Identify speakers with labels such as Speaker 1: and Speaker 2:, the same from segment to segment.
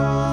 Speaker 1: Bye.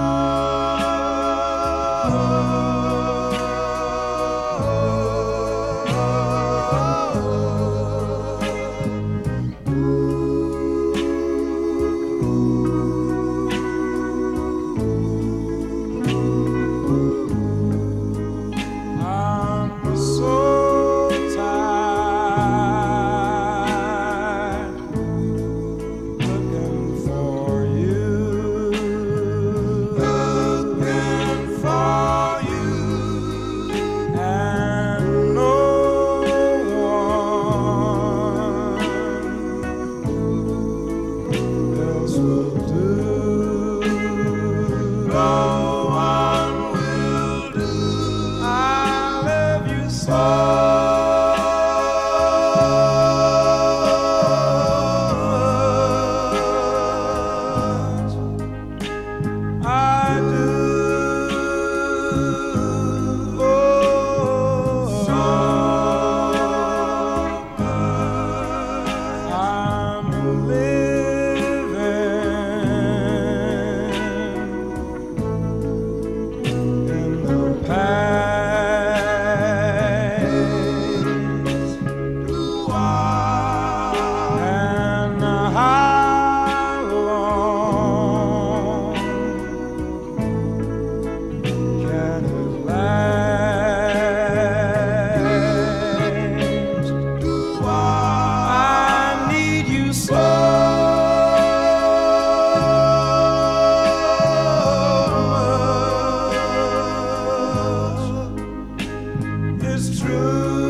Speaker 1: is true.